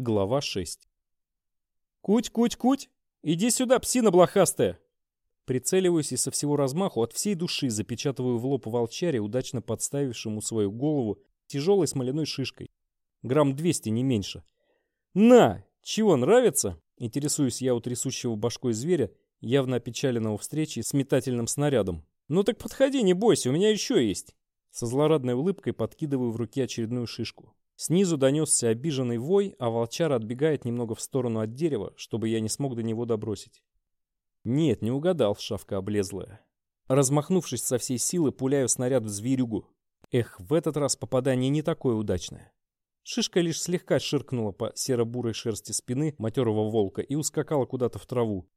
Глава 6. «Куть, куть, куть! Иди сюда, псина блохастая!» Прицеливаюсь и со всего размаху от всей души запечатываю в лоб волчаре, удачно подставившему свою голову тяжелой смоляной шишкой. Грамм 200, не меньше. «На! Чего, нравится?» Интересуюсь я у трясущего башкой зверя, явно опечаленного встречи с метательным снарядом. «Ну так подходи, не бойся, у меня еще есть!» Со злорадной улыбкой подкидываю в руки очередную шишку. Снизу донесся обиженный вой, а волчара отбегает немного в сторону от дерева, чтобы я не смог до него добросить. Нет, не угадал, шавка облезлая. Размахнувшись со всей силы, пуляю снаряд в зверюгу. Эх, в этот раз попадание не такое удачное. Шишка лишь слегка ширкнула по серо-бурой шерсти спины матерого волка и ускакала куда-то в траву.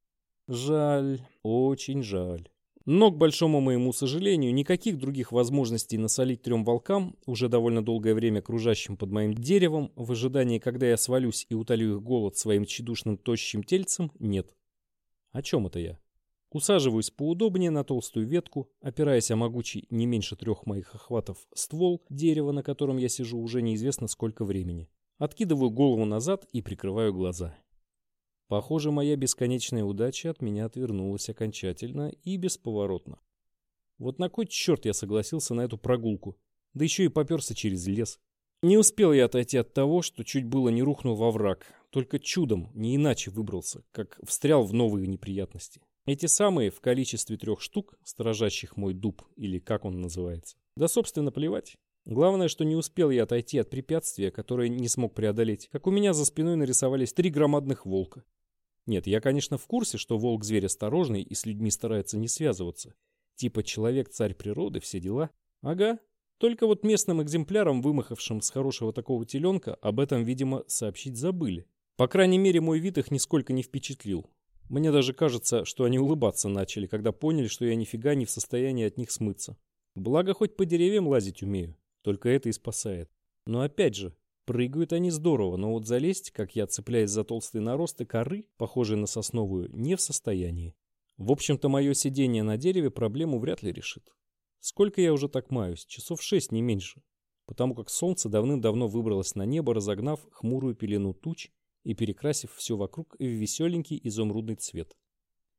Жаль, очень жаль. Но, к большому моему сожалению, никаких других возможностей насолить трем волкам, уже довольно долгое время кружащим под моим деревом, в ожидании, когда я свалюсь и утолю их голод своим тщедушным тощим тельцем, нет. О чем это я? Усаживаюсь поудобнее на толстую ветку, опираясь о могучий не меньше трех моих охватов ствол дерева, на котором я сижу уже неизвестно сколько времени. Откидываю голову назад и прикрываю глаза. Похоже, моя бесконечная удача от меня отвернулась окончательно и бесповоротно. Вот на кой черт я согласился на эту прогулку? Да еще и поперся через лес. Не успел я отойти от того, что чуть было не рухнул во враг. Только чудом, не иначе выбрался, как встрял в новые неприятности. Эти самые в количестве трех штук, сторожащих мой дуб, или как он называется. Да, собственно, плевать. Главное, что не успел я отойти от препятствия, которое не смог преодолеть, как у меня за спиной нарисовались три громадных волка. Нет, я, конечно, в курсе, что волк зверь осторожный и с людьми старается не связываться. Типа человек царь природы, все дела. Ага. Только вот местным экземплярам, вымахавшим с хорошего такого теленка, об этом, видимо, сообщить забыли. По крайней мере, мой вид их нисколько не впечатлил. Мне даже кажется, что они улыбаться начали, когда поняли, что я нифига не в состоянии от них смыться. Благо, хоть по деревьям лазить умею. Только это и спасает. Но опять же, Прыгают они здорово, но вот залезть, как я цепляясь за толстые наросты коры, похожие на сосновую, не в состоянии. В общем-то, мое сидение на дереве проблему вряд ли решит. Сколько я уже так маюсь? Часов шесть, не меньше. Потому как солнце давным-давно выбралось на небо, разогнав хмурую пелену туч и перекрасив все вокруг в веселенький изумрудный цвет.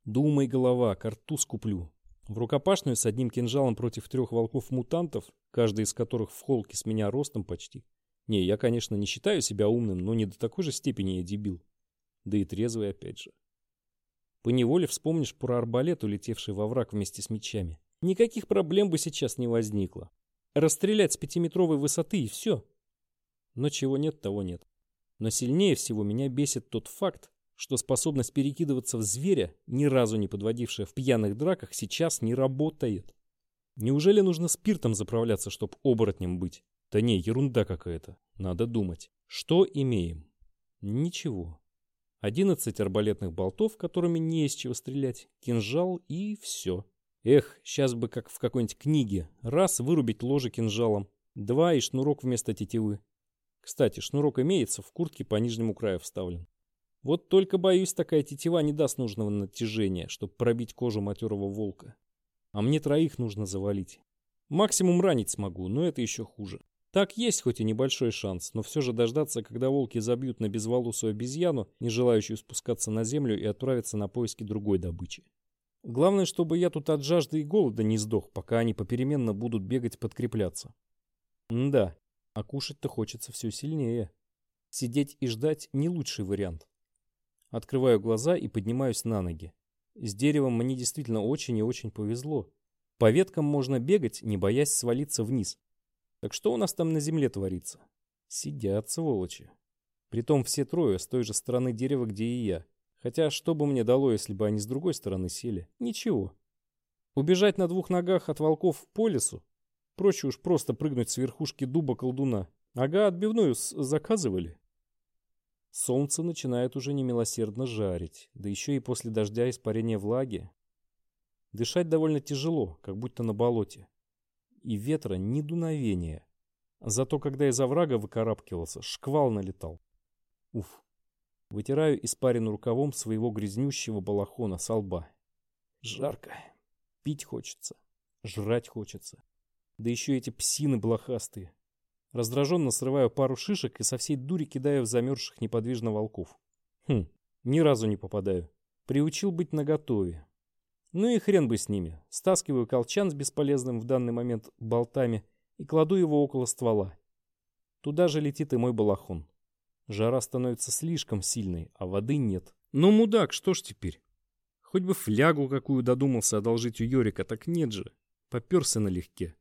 Думай, голова, картуз куплю. В рукопашную с одним кинжалом против трех волков-мутантов, каждый из которых в холке с меня ростом почти, не, я, конечно, не считаю себя умным, но не до такой же степени я дебил. Да и трезвый опять же. Поневоле вспомнишь про арбалет, улетевший во враг вместе с мечами. Никаких проблем бы сейчас не возникло. Расстрелять с пятиметровой высоты и все. Но чего нет, того нет. Но сильнее всего меня бесит тот факт, что способность перекидываться в зверя, ни разу не подводившая в пьяных драках, сейчас не работает. Неужели нужно спиртом заправляться, чтобы оборотнем быть? Да не, ерунда какая-то. Надо думать. Что имеем? Ничего. Одиннадцать арбалетных болтов, которыми не из чего стрелять, кинжал и все. Эх, сейчас бы как в какой-нибудь книге. Раз вырубить ложе кинжалом. Два и шнурок вместо тетивы. Кстати, шнурок имеется, в куртке по нижнему краю вставлен. Вот только, боюсь, такая тетива не даст нужного натяжения, чтобы пробить кожу матерого волка. А мне троих нужно завалить. Максимум ранить смогу, но это еще хуже. Так есть хоть и небольшой шанс, но все же дождаться, когда волки забьют на безволосую обезьяну, не желающую спускаться на землю и отправиться на поиски другой добычи. Главное, чтобы я тут от жажды и голода не сдох, пока они попеременно будут бегать подкрепляться. М да, а кушать-то хочется все сильнее. Сидеть и ждать не лучший вариант. Открываю глаза и поднимаюсь на ноги. С деревом мне действительно очень и очень повезло. По веткам можно бегать, не боясь свалиться вниз. Так что у нас там на земле творится? Сидят, сволочи. Притом все трое с той же стороны дерева, где и я. Хотя что бы мне дало, если бы они с другой стороны сели? Ничего. Убежать на двух ногах от волков по лесу? Проще уж просто прыгнуть с верхушки дуба колдуна. Ага, отбивную заказывали. Солнце начинает уже немилосердно жарить, да еще и после дождя испарения влаги. Дышать довольно тяжело, как будто на болоте и ветра ни дуновения. Зато когда из оврага выкарабкивался, шквал налетал. Уф. Вытираю испарину рукавом своего грязнющего балахона со лба. Жарко. Пить хочется. Жрать хочется. Да еще эти псины блохастые. Раздраженно срываю пару шишек и со всей дури кидаю в замерзших неподвижно волков. Хм, ни разу не попадаю. Приучил быть наготове. Ну и хрен бы с ними. Стаскиваю колчан с бесполезным в данный момент болтами и кладу его около ствола. Туда же летит и мой балахон. Жара становится слишком сильной, а воды нет. Ну, мудак, что ж теперь? Хоть бы флягу какую додумался одолжить у Йорика, так нет же. Поперся налегке.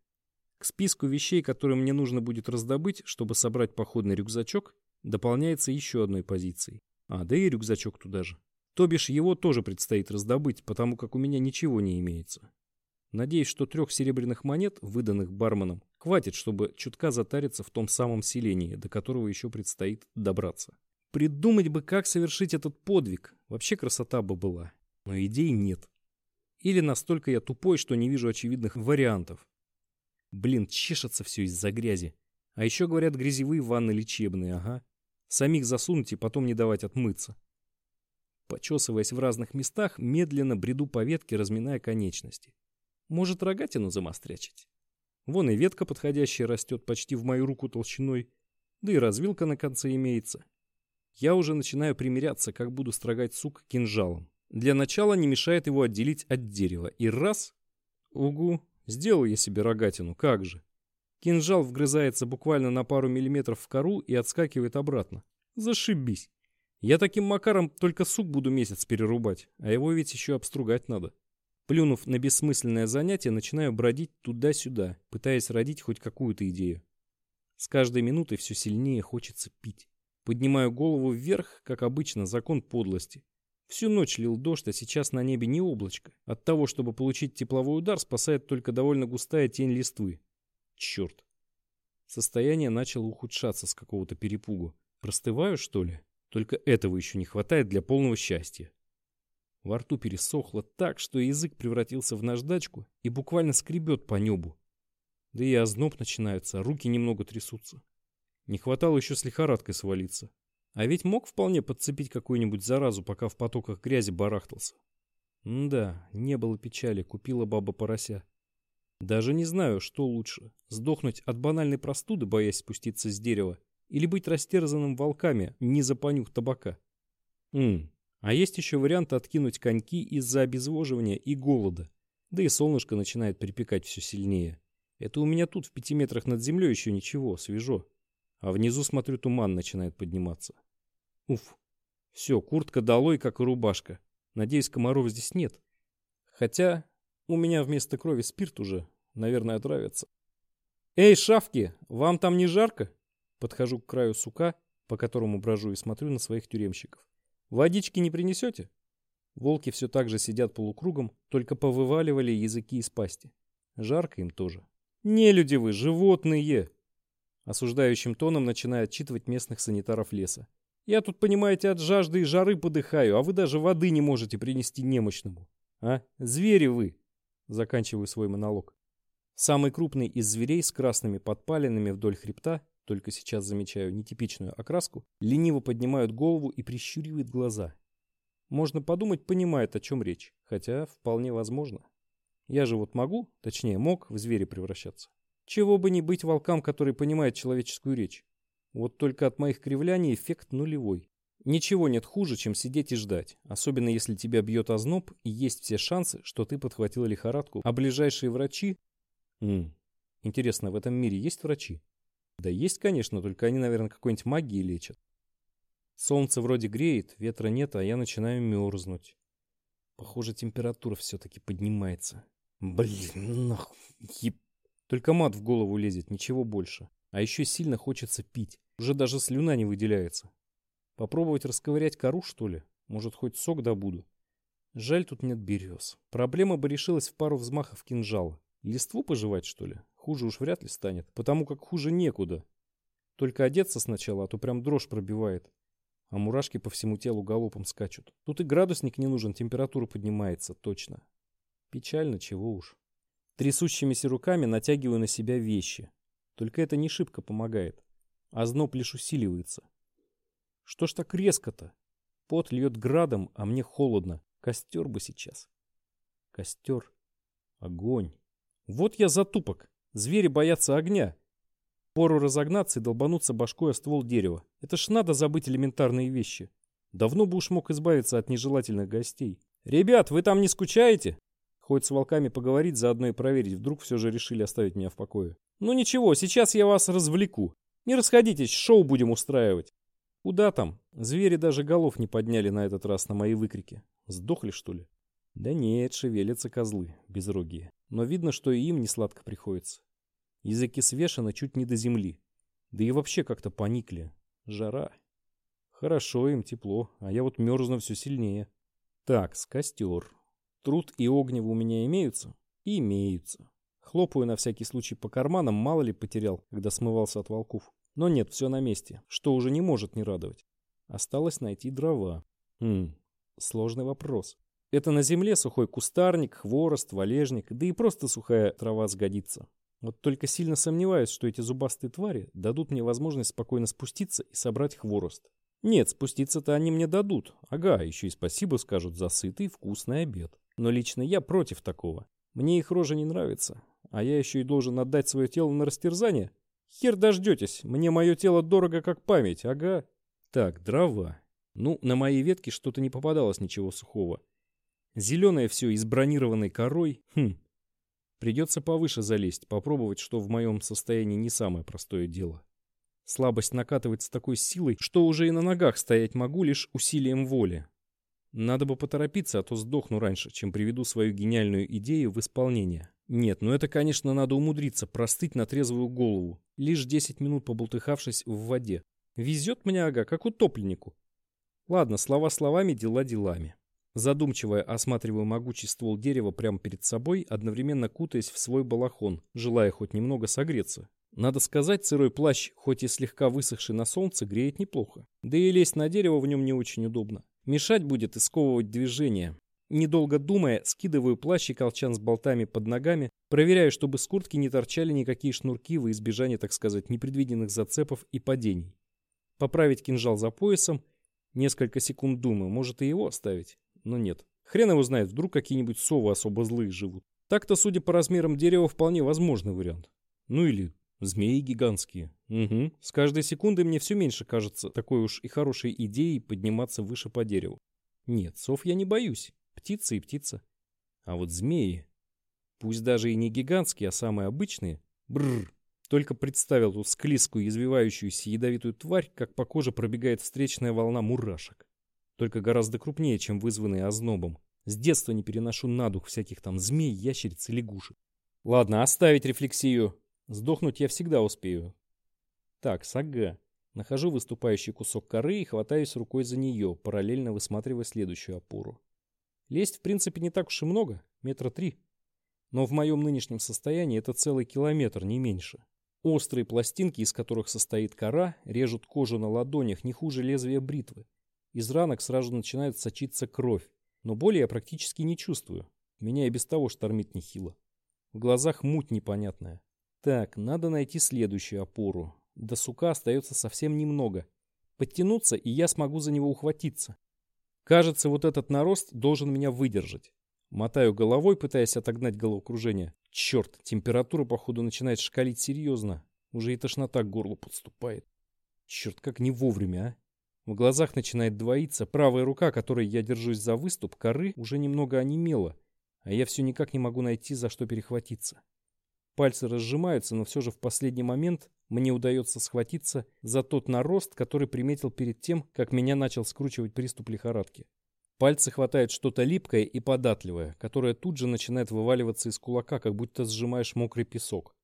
К списку вещей, которые мне нужно будет раздобыть, чтобы собрать походный рюкзачок, дополняется еще одной позицией. А, да и рюкзачок туда же. То бишь его тоже предстоит раздобыть, потому как у меня ничего не имеется. Надеюсь, что трех серебряных монет, выданных барменом, хватит, чтобы чутка затариться в том самом селении, до которого еще предстоит добраться. Придумать бы, как совершить этот подвиг. Вообще красота бы была. Но идей нет. Или настолько я тупой, что не вижу очевидных вариантов. Блин, чешется все из-за грязи. А еще, говорят, грязевые ванны лечебные, ага. Самих засунуть и потом не давать отмыться. Почесываясь в разных местах, медленно бреду по ветке, разминая конечности. Может, рогатину замострячить? Вон и ветка подходящая растет почти в мою руку толщиной, да и развилка на конце имеется. Я уже начинаю примиряться, как буду строгать сук кинжалом. Для начала не мешает его отделить от дерева. И раз... Угу, Сделал я себе рогатину, как же. Кинжал вгрызается буквально на пару миллиметров в кору и отскакивает обратно. Зашибись. Я таким макаром только сук буду месяц перерубать, а его ведь еще обстругать надо. Плюнув на бессмысленное занятие, начинаю бродить туда-сюда, пытаясь родить хоть какую-то идею. С каждой минутой все сильнее хочется пить. Поднимаю голову вверх, как обычно, закон подлости. Всю ночь лил дождь, а сейчас на небе не облачко. От того, чтобы получить тепловой удар, спасает только довольно густая тень листвы. Черт. Состояние начало ухудшаться с какого-то перепугу. Простываю, что ли? Только этого еще не хватает для полного счастья. Во рту пересохло так, что язык превратился в наждачку и буквально скребет по небу. Да и озноб начинается, руки немного трясутся. Не хватало еще с лихорадкой свалиться. А ведь мог вполне подцепить какую-нибудь заразу, пока в потоках грязи барахтался. М да, не было печали, купила баба порося. Даже не знаю, что лучше. Сдохнуть от банальной простуды, боясь спуститься с дерева, или быть растерзанным волками, не за табака. Ммм, а есть еще вариант откинуть коньки из-за обезвоживания и голода. Да и солнышко начинает припекать все сильнее. Это у меня тут в пяти метрах над землей еще ничего, свежо. А внизу, смотрю, туман начинает подниматься. Уф. Все, куртка долой, как и рубашка. Надеюсь, комаров здесь нет. Хотя у меня вместо крови спирт уже. Наверное, отравится. «Эй, шавки, вам там не жарко?» Подхожу к краю сука, по которому брожу и смотрю на своих тюремщиков. «Водички не принесете?» Волки все так же сидят полукругом, только повываливали языки из пасти. Жарко им тоже. «Не люди вы, животные!» Осуждающим тоном начинает отчитывать местных санитаров леса. «Я тут, понимаете, от жажды и жары подыхаю, а вы даже воды не можете принести немощному. А? Звери вы!» Заканчиваю свой монолог. Самый крупный из зверей с красными подпалинами вдоль хребта, только сейчас замечаю нетипичную окраску, лениво поднимают голову и прищуривает глаза. Можно подумать, понимает, о чем речь, хотя вполне возможно. Я же вот могу, точнее мог, в зверя превращаться. Чего бы не быть волкам, которые понимают человеческую речь. Вот только от моих кривляний эффект нулевой. Ничего нет хуже, чем сидеть и ждать, особенно если тебя бьет озноб и есть все шансы, что ты подхватил лихорадку, а ближайшие врачи... М -м. Интересно, в этом мире есть врачи? Да есть, конечно, только они, наверное, какой-нибудь магией лечат. Солнце вроде греет, ветра нет, а я начинаю мерзнуть. Похоже, температура все-таки поднимается. Блин, нахуй, еб... Только мат в голову лезет, ничего больше. А еще сильно хочется пить. Уже даже слюна не выделяется. Попробовать расковырять кору, что ли? Может, хоть сок добуду? Жаль, тут нет берез. Проблема бы решилась в пару взмахов кинжала. Листву пожевать, что ли? Хуже уж вряд ли станет, потому как хуже некуда. Только одеться сначала, а то прям дрожь пробивает. А мурашки по всему телу галопом скачут. Тут и градусник не нужен, температура поднимается, точно. Печально, чего уж. Трясущимися руками натягиваю на себя вещи. Только это не шибко помогает. А зноб лишь усиливается. Что ж так резко-то? Пот льет градом, а мне холодно. Костер бы сейчас. Костер. Огонь. Вот я затупок. Звери боятся огня. Пору разогнаться и долбануться башкой о ствол дерева. Это ж надо забыть элементарные вещи. Давно бы уж мог избавиться от нежелательных гостей. «Ребят, вы там не скучаете?» Хоть с волками поговорить, заодно и проверить, вдруг все же решили оставить меня в покое. «Ну ничего, сейчас я вас развлеку. Не расходитесь, шоу будем устраивать». Куда там? Звери даже голов не подняли на этот раз на мои выкрики. Сдохли, что ли? Да нет, шевелятся козлы, безрогие. Но видно, что и им не сладко приходится. Языки свешены чуть не до земли. Да и вообще как-то поникли. Жара. Хорошо им, тепло, а я вот мерзну все сильнее. Так, с костер. Труд и огнево у меня имеются? Имеются. Хлопаю на всякий случай по карманам, мало ли потерял, когда смывался от волков. Но нет, все на месте, что уже не может не радовать. Осталось найти дрова. Хм, сложный вопрос. Это на земле сухой кустарник, хворост, валежник, да и просто сухая трава сгодится. Вот только сильно сомневаюсь, что эти зубастые твари дадут мне возможность спокойно спуститься и собрать хворост. Нет, спуститься-то они мне дадут. Ага, еще и спасибо скажут за сытый вкусный обед. Но лично я против такого. Мне их рожа не нравится. А я еще и должен отдать свое тело на растерзание? Хер дождетесь, мне мое тело дорого как память, ага. Так, дрова. Ну, на моей ветке что-то не попадалось ничего сухого. Зеленое все из бронированной корой. Хм. Придется повыше залезть, попробовать, что в моем состоянии не самое простое дело. Слабость накатывает с такой силой, что уже и на ногах стоять могу лишь усилием воли. Надо бы поторопиться, а то сдохну раньше, чем приведу свою гениальную идею в исполнение. Нет, ну это, конечно, надо умудриться, простыть на трезвую голову, лишь 10 минут побултыхавшись в воде. Везет мне, ага, как утопленнику. Ладно, слова словами, дела делами. Задумчиво осматриваю могучий ствол дерева прямо перед собой, одновременно кутаясь в свой балахон, желая хоть немного согреться. Надо сказать, сырой плащ, хоть и слегка высохший на солнце, греет неплохо. Да и лезть на дерево в нем не очень удобно. Мешать будет и сковывать движение. Недолго думая, скидываю плащ и колчан с болтами под ногами, проверяю, чтобы с куртки не торчали никакие шнурки во избежание, так сказать, непредвиденных зацепов и падений. Поправить кинжал за поясом. Несколько секунд думаю, может и его оставить. Но нет. Хрен его знает, вдруг какие-нибудь совы особо злые живут. Так-то, судя по размерам дерева, вполне возможный вариант. Ну или Змеи гигантские. Угу. С каждой секундой мне все меньше кажется такой уж и хорошей идеей подниматься выше по дереву. Нет, сов я не боюсь. Птица и птица. А вот змеи, пусть даже и не гигантские, а самые обычные, бррр, только представил ту склизкую, извивающуюся ядовитую тварь, как по коже пробегает встречная волна мурашек. Только гораздо крупнее, чем вызванные ознобом. С детства не переношу на дух всяких там змей, ящериц и лягушек. Ладно, оставить рефлексию. Сдохнуть я всегда успею. Так, сага. Нахожу выступающий кусок коры и хватаюсь рукой за нее, параллельно высматривая следующую опору. Лезть, в принципе, не так уж и много, метра три. Но в моем нынешнем состоянии это целый километр, не меньше. Острые пластинки, из которых состоит кора, режут кожу на ладонях не хуже лезвия бритвы. Из ранок сразу начинает сочиться кровь, но боли я практически не чувствую. Меня и без того штормит нехило. В глазах муть непонятная. Так, надо найти следующую опору. До сука остается совсем немного. Подтянуться, и я смогу за него ухватиться. Кажется, вот этот нарост должен меня выдержать. Мотаю головой, пытаясь отогнать головокружение. Черт, температура, походу, начинает шкалить серьезно. Уже и тошнота к горлу подступает. Черт, как не вовремя, а. В глазах начинает двоиться. Правая рука, которой я держусь за выступ коры, уже немного онемела. А я все никак не могу найти, за что перехватиться. Пальцы разжимаются, но все же в последний момент мне удается схватиться за тот нарост, который приметил перед тем, как меня начал скручивать приступ лихорадки. Пальцы хватает что-то липкое и податливое, которое тут же начинает вываливаться из кулака, как будто сжимаешь мокрый песок.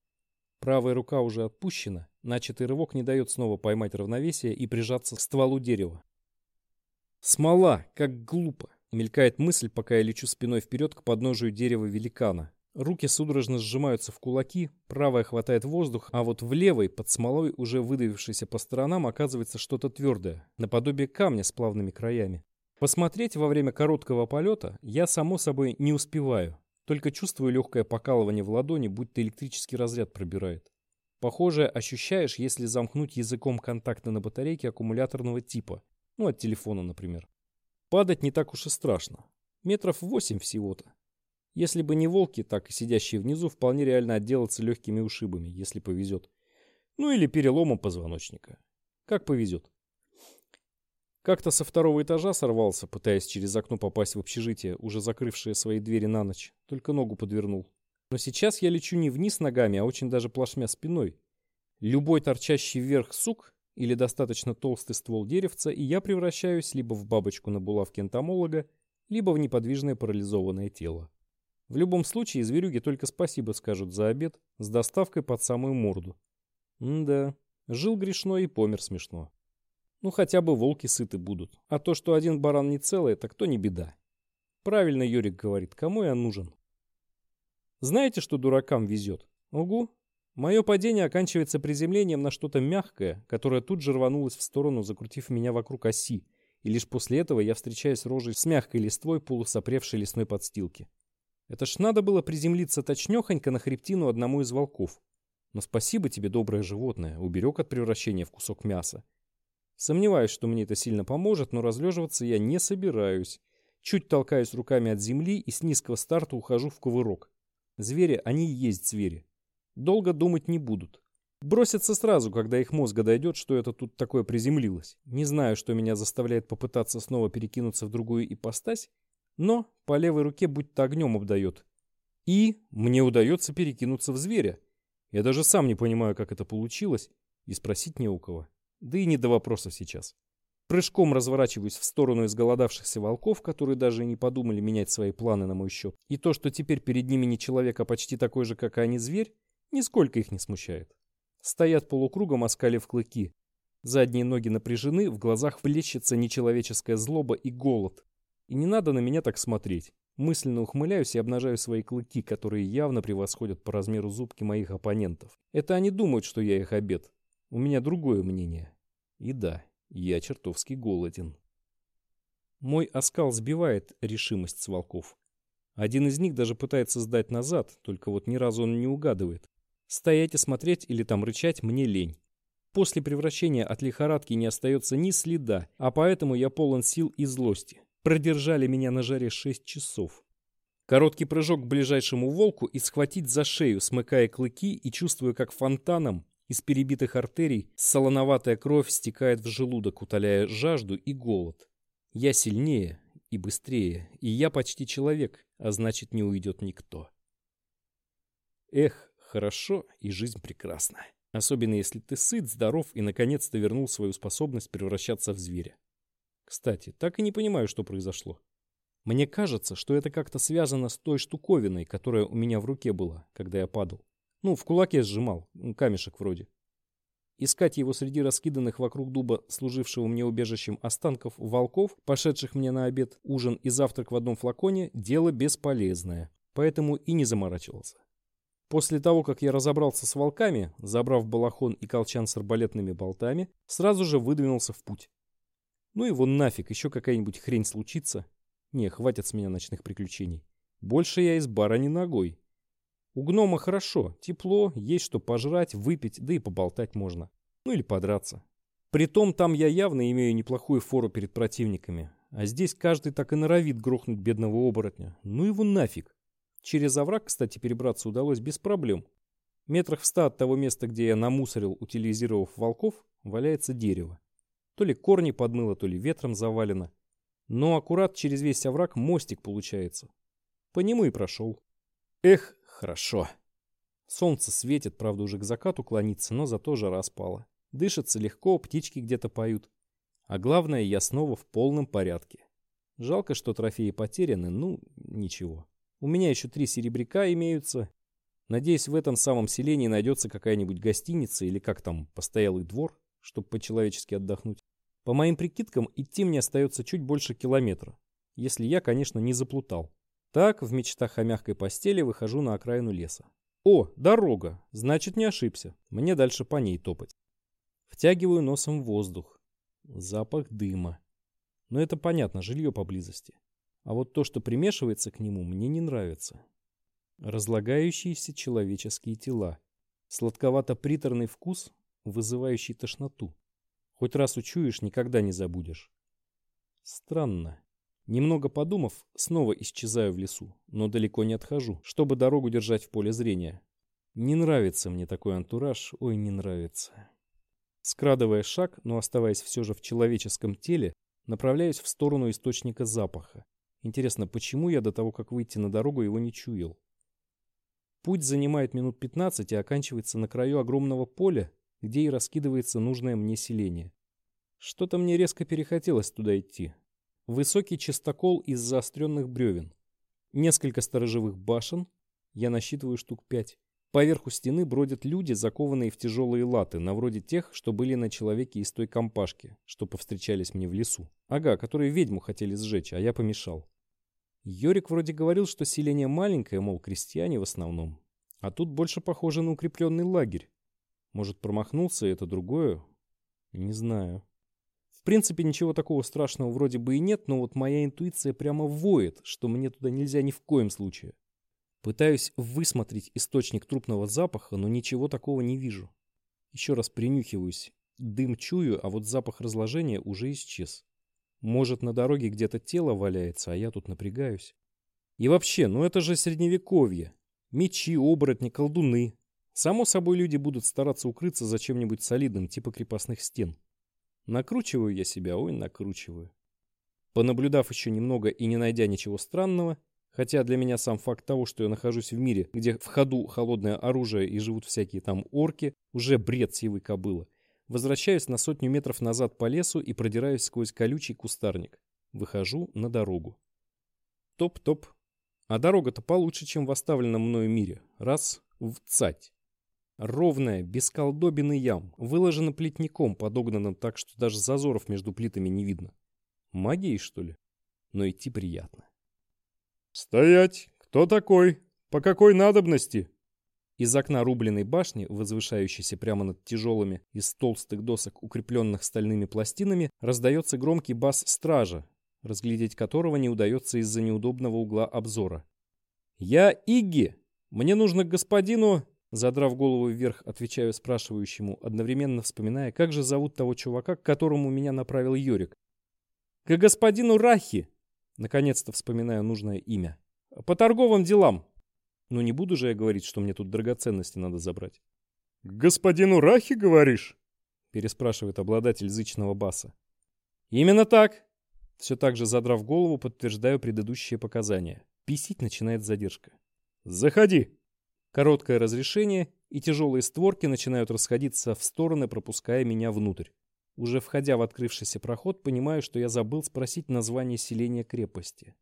Правая рука уже отпущена, начатый рывок не дает снова поймать равновесие и прижаться к стволу дерева. «Смола! Как глупо!» — мелькает мысль, пока я лечу спиной вперед к подножию дерева великана, Руки судорожно сжимаются в кулаки, правая хватает воздух, а вот в левой, под смолой, уже выдавившейся по сторонам, оказывается что-то твердое, наподобие камня с плавными краями. Посмотреть во время короткого полета я, само собой, не успеваю, только чувствую легкое покалывание в ладони, будто электрический разряд пробирает. Похоже, ощущаешь, если замкнуть языком контакты на батарейке аккумуляторного типа, ну от телефона, например. Падать не так уж и страшно. Метров восемь всего-то. Если бы не волки, так и сидящие внизу, вполне реально отделаться легкими ушибами, если повезет. Ну или переломом позвоночника. Как повезет. Как-то со второго этажа сорвался, пытаясь через окно попасть в общежитие, уже закрывшее свои двери на ночь. Только ногу подвернул. Но сейчас я лечу не вниз ногами, а очень даже плашмя спиной. Любой торчащий вверх сук или достаточно толстый ствол деревца, и я превращаюсь либо в бабочку на булавке энтомолога, либо в неподвижное парализованное тело. В любом случае, зверюги только спасибо скажут за обед с доставкой под самую морду. М да, жил грешно и помер смешно. Ну, хотя бы волки сыты будут. А то, что один баран не целый, так то не беда. Правильно Йорик говорит, кому я нужен? Знаете, что дуракам везет? Угу. Мое падение оканчивается приземлением на что-то мягкое, которое тут же рванулось в сторону, закрутив меня вокруг оси. И лишь после этого я встречаюсь рожей с мягкой листвой полусопревшей лесной подстилки. Это ж надо было приземлиться точнёхонько на хребтину одному из волков. Но спасибо тебе, доброе животное, уберег от превращения в кусок мяса. Сомневаюсь, что мне это сильно поможет, но разлеживаться я не собираюсь. Чуть толкаюсь руками от земли и с низкого старта ухожу в кувырок. Звери, они и есть звери. Долго думать не будут. Бросятся сразу, когда их мозга дойдет, что это тут такое приземлилось. Не знаю, что меня заставляет попытаться снова перекинуться в другую ипостась, но по левой руке будто огнем обдает. И мне удается перекинуться в зверя. Я даже сам не понимаю, как это получилось, и спросить не у кого. Да и не до вопросов сейчас. Прыжком разворачиваюсь в сторону изголодавшихся волков, которые даже и не подумали менять свои планы на мой счет. И то, что теперь перед ними не человек, а почти такой же, как и они, зверь, нисколько их не смущает. Стоят полукругом, оскалив клыки. Задние ноги напряжены, в глазах плещется нечеловеческая злоба и голод. И не надо на меня так смотреть. Мысленно ухмыляюсь и обнажаю свои клыки, которые явно превосходят по размеру зубки моих оппонентов. Это они думают, что я их обед. У меня другое мнение. И да, я чертовски голоден. Мой оскал сбивает решимость с волков. Один из них даже пытается сдать назад, только вот ни разу он не угадывает. Стоять и смотреть или там рычать мне лень. После превращения от лихорадки не остается ни следа, а поэтому я полон сил и злости. Продержали меня на жаре 6 часов. Короткий прыжок к ближайшему волку и схватить за шею, смыкая клыки и чувствуя, как фонтаном из перебитых артерий солоноватая кровь стекает в желудок, утоляя жажду и голод. Я сильнее и быстрее, и я почти человек, а значит не уйдет никто. Эх, хорошо и жизнь прекрасна. Особенно если ты сыт, здоров и наконец-то вернул свою способность превращаться в зверя. Кстати, так и не понимаю, что произошло. Мне кажется, что это как-то связано с той штуковиной, которая у меня в руке была, когда я падал. Ну, в кулаке сжимал, камешек вроде. Искать его среди раскиданных вокруг дуба, служившего мне убежищем останков волков, пошедших мне на обед, ужин и завтрак в одном флаконе, дело бесполезное. Поэтому и не заморачивался. После того, как я разобрался с волками, забрав балахон и колчан с арбалетными болтами, сразу же выдвинулся в путь. Ну его нафиг, еще какая-нибудь хрень случится. Не, хватит с меня ночных приключений. Больше я из бара не ногой. У гнома хорошо, тепло, есть что пожрать, выпить, да и поболтать можно. Ну или подраться. Притом там я явно имею неплохую фору перед противниками. А здесь каждый так и норовит грохнуть бедного оборотня. Ну его нафиг. Через овраг, кстати, перебраться удалось без проблем. Метрах в ста от того места, где я намусорил, утилизировав волков, валяется дерево. То ли корни подмыло, то ли ветром завалено. Но аккурат через весь овраг мостик получается. По нему и прошел. Эх, Хорошо. Солнце светит, правда, уже к закату клонится, но зато жара спала. Дышится легко, птички где-то поют. А главное, я снова в полном порядке. Жалко, что трофеи потеряны, ну, ничего. У меня еще три серебряка имеются. Надеюсь, в этом самом селении найдется какая-нибудь гостиница или как там, постоялый двор, чтобы по-человечески отдохнуть. По моим прикидкам, идти мне остается чуть больше километра. Если я, конечно, не заплутал. Так, в мечтах о мягкой постели выхожу на окраину леса. О, дорога! Значит, не ошибся. Мне дальше по ней топать. Втягиваю носом воздух. Запах дыма. Но это понятно, жилье поблизости. А вот то, что примешивается к нему, мне не нравится. Разлагающиеся человеческие тела. Сладковато-приторный вкус, вызывающий тошноту. Хоть раз учуешь, никогда не забудешь. Странно. Немного подумав, снова исчезаю в лесу, но далеко не отхожу, чтобы дорогу держать в поле зрения. Не нравится мне такой антураж, ой, не нравится. Скрадывая шаг, но оставаясь все же в человеческом теле, направляюсь в сторону источника запаха. Интересно, почему я до того, как выйти на дорогу, его не чуял? Путь занимает минут 15 и оканчивается на краю огромного поля, где и раскидывается нужное мне селение. Что-то мне резко перехотелось туда идти. Высокий чистокол из заостренных бревен. Несколько сторожевых башен. Я насчитываю штук пять. Поверху стены бродят люди, закованные в тяжелые латы, на вроде тех, что были на человеке из той компашки, что повстречались мне в лесу. Ага, которые ведьму хотели сжечь, а я помешал. Йорик вроде говорил, что селение маленькое, мол, крестьяне в основном. А тут больше похоже на укрепленный лагерь. Может, промахнулся, и это другое? Не знаю. В принципе, ничего такого страшного вроде бы и нет, но вот моя интуиция прямо воет, что мне туда нельзя ни в коем случае. Пытаюсь высмотреть источник трупного запаха, но ничего такого не вижу. Еще раз принюхиваюсь. Дым чую, а вот запах разложения уже исчез. Может, на дороге где-то тело валяется, а я тут напрягаюсь. И вообще, ну это же средневековье. Мечи, оборотни, колдуны. Само собой, люди будут стараться укрыться за чем-нибудь солидным, типа крепостных стен. Накручиваю я себя, ой, накручиваю. Понаблюдав еще немного и не найдя ничего странного, Хотя для меня сам факт того, что я нахожусь в мире, где в ходу холодное оружие и живут всякие там орки, уже бред сивой кобылы. Возвращаюсь на сотню метров назад по лесу и продираюсь сквозь колючий кустарник. Выхожу на дорогу. Топ-топ. А дорога-то получше, чем в оставленном мною мире. Раз — в цать. Ровная, без колдобины ям, выложена плитником, подогнанным так, что даже зазоров между плитами не видно. Магией, что ли? Но идти приятно. «Стоять! Кто такой? По какой надобности?» Из окна рубленой башни, возвышающейся прямо над тяжелыми из толстых досок, укрепленных стальными пластинами, раздается громкий бас стража, разглядеть которого не удается из-за неудобного угла обзора. «Я Игги! Мне нужно к господину...» Задрав голову вверх, отвечаю спрашивающему, одновременно вспоминая, как же зовут того чувака, к которому меня направил Йорик. «К господину Рахи!» Наконец-то вспоминаю нужное имя. По торговым делам. Ну не буду же я говорить, что мне тут драгоценности надо забрать. «Господину Рахи, говоришь?» Переспрашивает обладатель зычного баса. «Именно так!» Все так же задрав голову, подтверждаю предыдущие показания. Писить начинает задержка. «Заходи!» Короткое разрешение, и тяжелые створки начинают расходиться в стороны, пропуская меня внутрь. Уже входя в открывшийся проход, понимаю, что я забыл спросить название селения крепости.